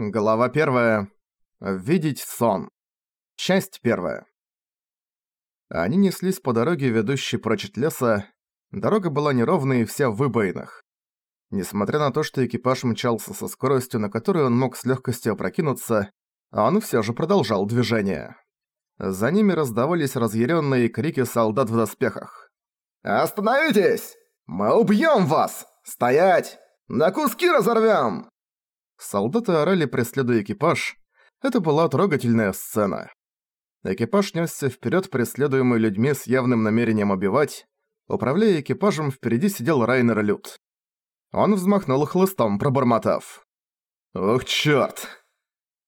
Глава 1. Видеть сон. Часть 1. Они неслись по дороге, ведущей прочь от леса. Дорога была неровной и вся в выбоинах. Несмотря на то, что экипаж мчался со скоростью, на которую он мог с легкостью опрокинуться, он все же продолжал движение. За ними раздавались разъяренные крики солдат в доспехах. «Остановитесь! Мы убьем вас! Стоять! На куски разорвем!» Солдаты орали, преследуя экипаж. Это была трогательная сцена. Экипаж несся вперед, преследуемый людьми с явным намерением убивать. Управляя экипажем, впереди сидел Райнер Люд. Он взмахнул хлыстом, пробормотав. «Ух, чёрт!»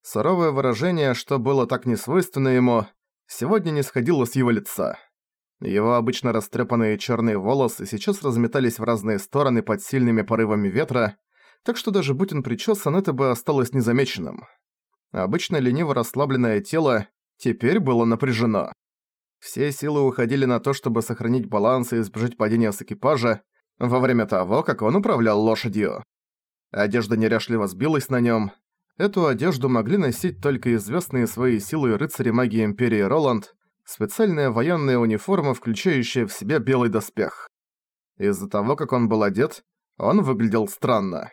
Суровое выражение, что было так несвойственно ему, сегодня не сходило с его лица. Его обычно растрепанные черные волосы сейчас разметались в разные стороны под сильными порывами ветра, так что даже будь он причесан, это бы осталось незамеченным. Обычно лениво расслабленное тело теперь было напряжено. Все силы уходили на то, чтобы сохранить баланс и избежать падения с экипажа во время того, как он управлял лошадью. Одежда неряшливо сбилась на нем. Эту одежду могли носить только известные своей силой рыцари магии Империи Роланд, специальная военная униформа, включающая в себя белый доспех. Из-за того, как он был одет, он выглядел странно.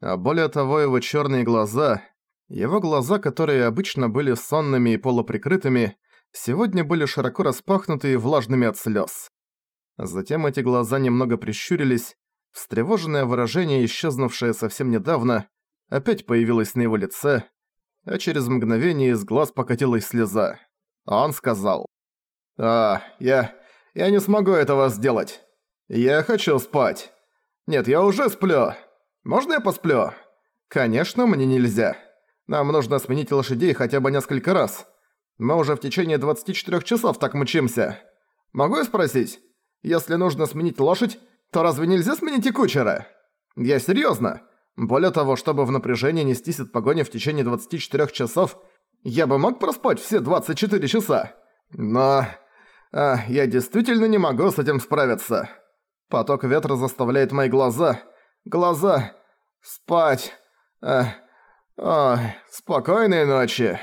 А более того, его черные глаза, его глаза, которые обычно были сонными и полуприкрытыми, сегодня были широко распахнуты и влажными от слез. Затем эти глаза немного прищурились, встревоженное выражение, исчезнувшее совсем недавно, опять появилось на его лице, а через мгновение из глаз покатилась слеза. Он сказал. «А, я... я не смогу этого сделать. Я хочу спать. Нет, я уже сплю. Можно я посплю?» «Конечно, мне нельзя. Нам нужно сменить лошадей хотя бы несколько раз. Мы уже в течение 24 часов так мучимся. Могу я спросить? Если нужно сменить лошадь, то разве нельзя сменить и кучера? Я серьёзно. Более того, чтобы в напряжении нестись от погони в течение 24 часов, я бы мог проспать все 24 часа. Но... А, я действительно не могу с этим справиться. Поток ветра заставляет мои глаза... Глаза... Спать... Эх... Ой, спокойной ночи.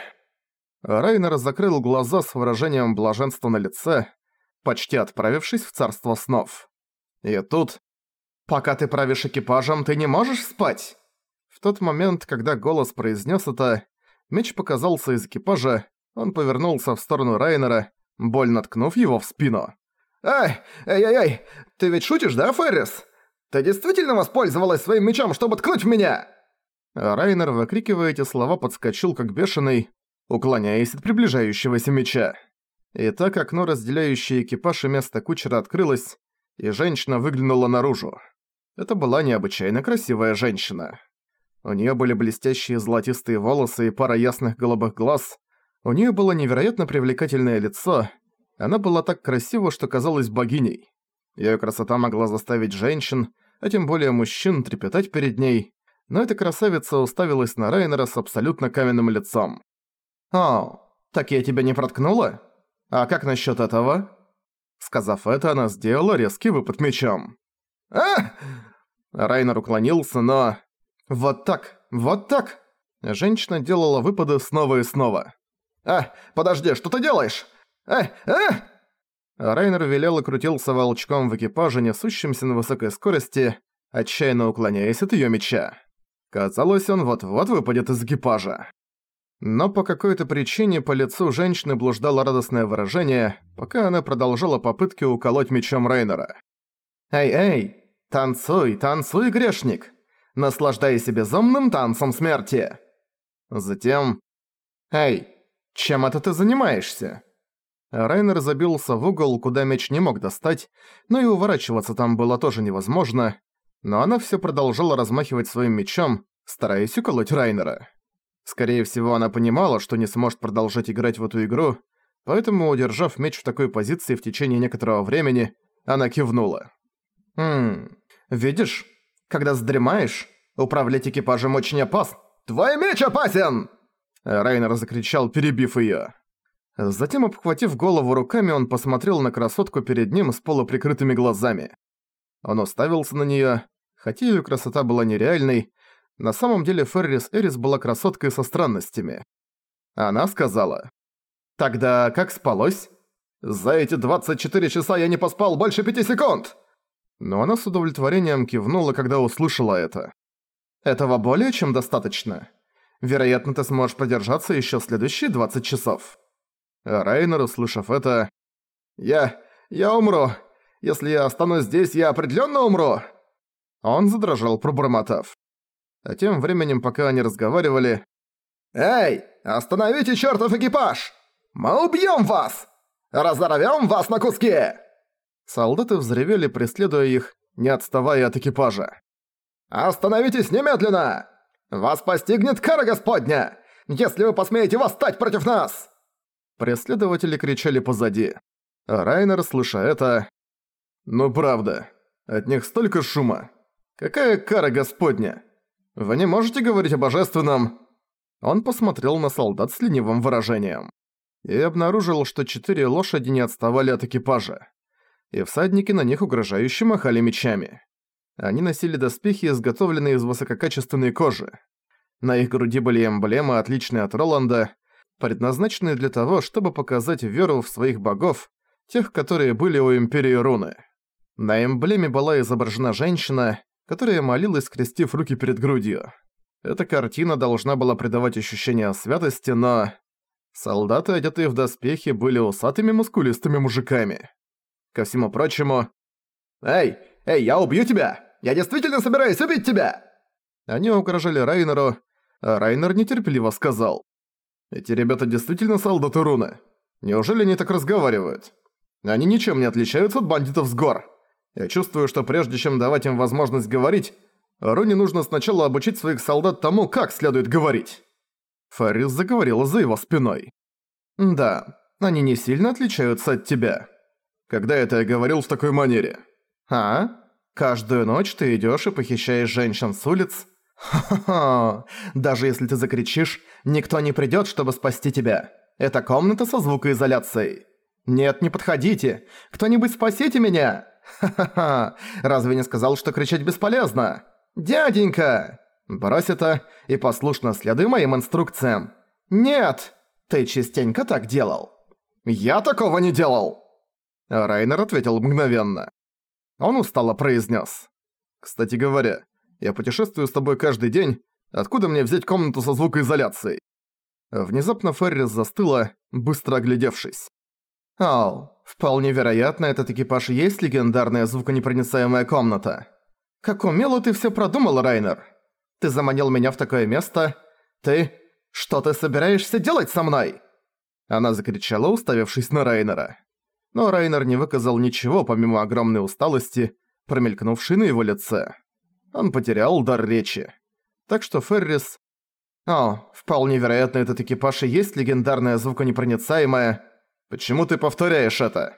Райнер закрыл глаза с выражением блаженства на лице, почти отправившись в царство снов. И тут... «Пока ты правишь экипажем, ты не можешь спать?» В тот момент, когда голос произнес это, меч показался из экипажа, он повернулся в сторону Райнера, больно ткнув его в спину. «Ай, эй-эй-эй, ты ведь шутишь, да, Феррис? Ты действительно воспользовалась своим мечом, чтобы ткнуть в меня?» Райнер, выкрикивая эти слова, подскочил как бешеный, уклоняясь от приближающегося меча. И так окно, разделяющее экипаж и место кучера, открылось, и женщина выглянула наружу. Это была необычайно красивая женщина. У неё были блестящие золотистые волосы и пара ясных голубых глаз. У неё было невероятно привлекательное лицо. Она была так красива, что казалась богиней. Её красота могла заставить женщин, а тем более мужчин трепетать перед ней, но эта красавица уставилась на Райнера с абсолютно каменным лицом. «О, так я тебя не проткнула? А как насчет этого?» Сказав это, она сделала резкий выпад мечом. «А!» Райнер уклонился, но... «Вот так, вот так!» Женщина делала выпады снова и снова. «А, подожди, что ты делаешь? А, а!» Райнер велел и крутился волчком в экипаже, несущемся на высокой скорости, отчаянно уклоняясь от её меча. Казалось, он вот-вот выпадет из экипажа. Но по какой-то причине по лицу женщины блуждало радостное выражение, пока она продолжала попытки уколоть мечом Рейнера. «Эй-эй, танцуй, танцуй, грешник! Наслаждайся безумным танцем смерти!» Затем... «Эй, чем это ты занимаешься?» Райнер забился в угол, куда меч не мог достать, но и уворачиваться там было тоже невозможно, но она всё продолжала размахивать своим мечом, стараясь уколоть Райнера. Скорее всего, она понимала, что не сможет продолжать играть в эту игру, поэтому, удержав меч в такой позиции в течение некоторого времени, она кивнула. «Хм, видишь, когда задремаешь, управлять экипажем очень опасно. Твой меч опасен!» Райнер закричал, перебив её. Затем, обхватив голову руками, он посмотрел на красотку перед ним с полуприкрытыми глазами. Он уставился на неё, хотя её красота была нереальной, На самом деле Феррис Эрис была красоткой со странностями. Она сказала, «Тогда как спалось?» «За эти 24 часа я не поспал больше пяти секунд!» Но она с удовлетворением кивнула, когда услышала это. «Этого более чем достаточно. Вероятно, ты сможешь продержаться еще следующие 20 часов». Райнер, услышав это, «Я... я умру. Если я останусь здесь, я определенно умру!» Он задрожал, пробормотав. А тем временем, пока они разговаривали... «Эй, остановите чертов экипаж! Мы убьем вас! Разорвем вас на куски!» Солдаты взревели, преследуя их, не отставая от экипажа. «Остановитесь немедленно! Вас постигнет кара Господня, если вы посмеете восстать против нас!» Преследователи кричали позади. Райнер, слыша это... «Ну правда, от них столько шума. Какая кара Господня? Вы не можете говорить о божественном...» Он посмотрел на солдат с ленивым выражением. И обнаружил, что четыре лошади не отставали от экипажа. И всадники на них угрожающе махали мечами. Они носили доспехи, изготовленные из высококачественной кожи. На их груди были эмблемы, отличные от Роланда, предназначенные для того, чтобы показать веру в своих богов, тех, которые были у Империи Руны. На эмблеме была изображена женщина, которая молилась, скрестив руки перед грудью. Эта картина должна была придавать ощущение святости, но... Солдаты, одетые в доспехи, были усатыми мускулистыми мужиками. Ко всему прочему... «Эй, эй, я убью тебя! Я действительно собираюсь убить тебя!» Они угрожали Райнеру, а Райнер нетерпеливо сказал. «Эти ребята действительно солдаты Руны. Неужели они так разговаривают? Они ничем не отличаются от бандитов с гор. Я чувствую, что прежде чем давать им возможность говорить, Руни нужно сначала обучить своих солдат тому, как следует говорить». Фарис заговорила за его спиной. «Да, они не сильно отличаются от тебя. Когда это я говорил в такой манере? А? Каждую ночь ты идёшь и похищаешь женщин с улиц? Ха-ха-ха, даже если ты закричишь, никто не придёт, чтобы спасти тебя. Это комната со звукоизоляцией. «Нет, не подходите! Кто-нибудь спасите меня!» «Ха-ха-ха! Разве не сказал, что кричать бесполезно?» «Дяденька!» «Брось это и послушно следуй моим инструкциям!» «Нет! Ты частенько так делал!» «Я такого не делал!» Райнер ответил мгновенно. Он устало произнес. «Кстати говоря, я путешествую с тобой каждый день. Откуда мне взять комнату со звукоизоляцией?» Внезапно Феррис застыла, быстро оглядевшись. «Ау, вполне вероятно, этот экипаж и есть легендарная звуконепроницаемая комната. Как умело ты всё продумал, Райнер. Ты заманил меня в такое место. Ты... Что ты собираешься делать со мной?» Она закричала, уставившись на Райнера. Но Райнер не выказал ничего, помимо огромной усталости, промелькнувшей на его лице. Он потерял дар речи. Так что Феррис... «О, вполне вероятно, этот экипаж и есть легендарная звуконепроницаемая...» Почему ты повторяешь это?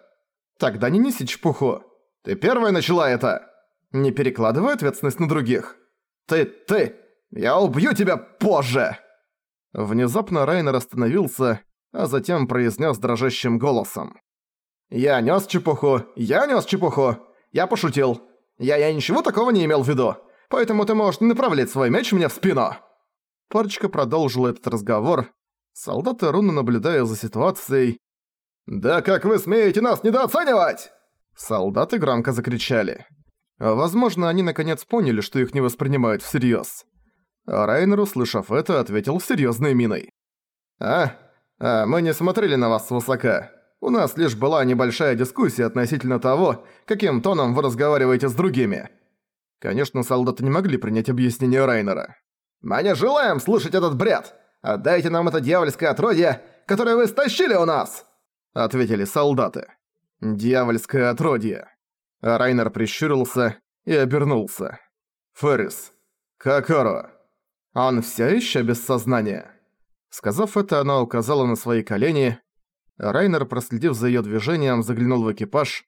Тогда не неси чепуху. Ты первая начала это. Не перекладывай ответственность на других. Ты, ты, я убью тебя позже!» Внезапно Райнер остановился, а затем произнес дрожащим голосом. «Я нес чепуху, я нес чепуху, я пошутил. Я, я ничего такого не имел в виду, поэтому ты можешь не направлять свой меч мне в спину». Парочка продолжила этот разговор. Солдаты Руны, наблюдая за ситуацией, «Да как вы смеете нас недооценивать?» Солдаты громко закричали. Возможно, они наконец поняли, что их не воспринимают всерьёз. А Райнер, услышав это, ответил серьёзной миной. «А? А, мы не смотрели на вас свысока. У нас лишь была небольшая дискуссия относительно того, каким тоном вы разговариваете с другими». Конечно, солдаты не могли принять объяснение Райнера. «Мы не желаем слушать этот бред! Отдайте нам это дьявольское отродье, которое вы стащили у нас!» ответили солдаты. «Дьявольское отродье». Райнер прищурился и обернулся. «Феррис, Какаро, он всё ещё без сознания». Сказав это, она указала на свои колени. Райнер, проследив за её движением, заглянул в экипаж.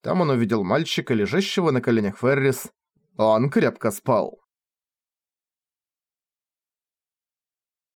Там он увидел мальчика, лежащего на коленях Феррис. Он крепко спал.